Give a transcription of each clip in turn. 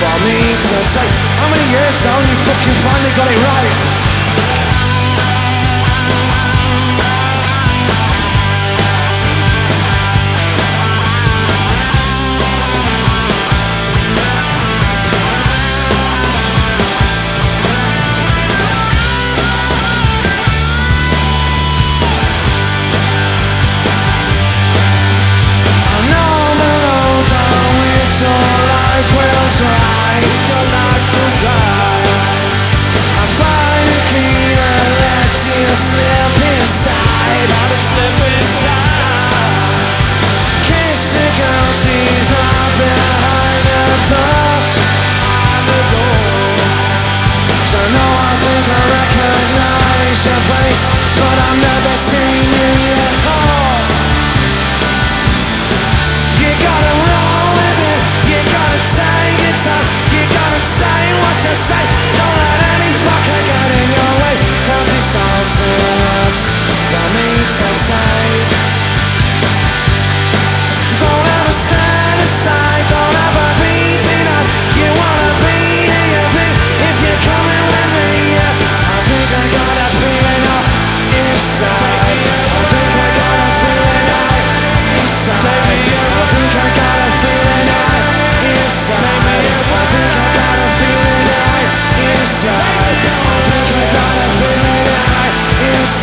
for me to take. How many years down you fucking finally got it right? I Gotta slip inside.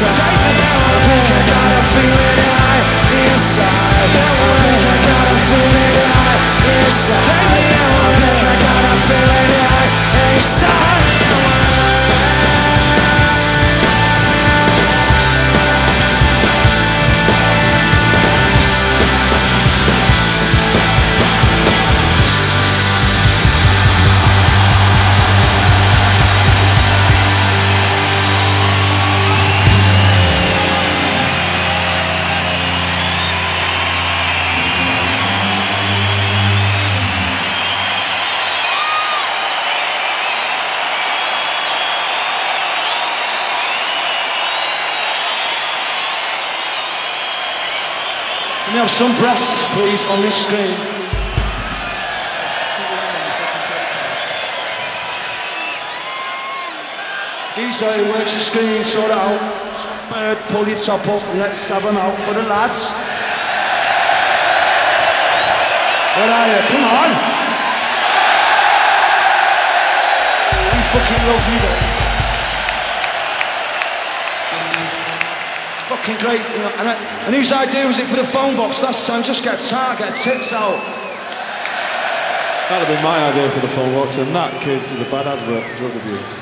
I think I got a feeling right inside. I think I got a feeling right inside. Can we have some breasts, please, on this screen? Who works the screen, sort out. Bird, pull your top up, let's have them out for the lads. Where are you? Come on! We fucking love you, though. Fucking great. You know, and, uh, and whose idea was it for the phone box last time? Just get tar, get tits out. That'd have been my idea for the phone box, and that, kids, is a bad advert for drug abuse.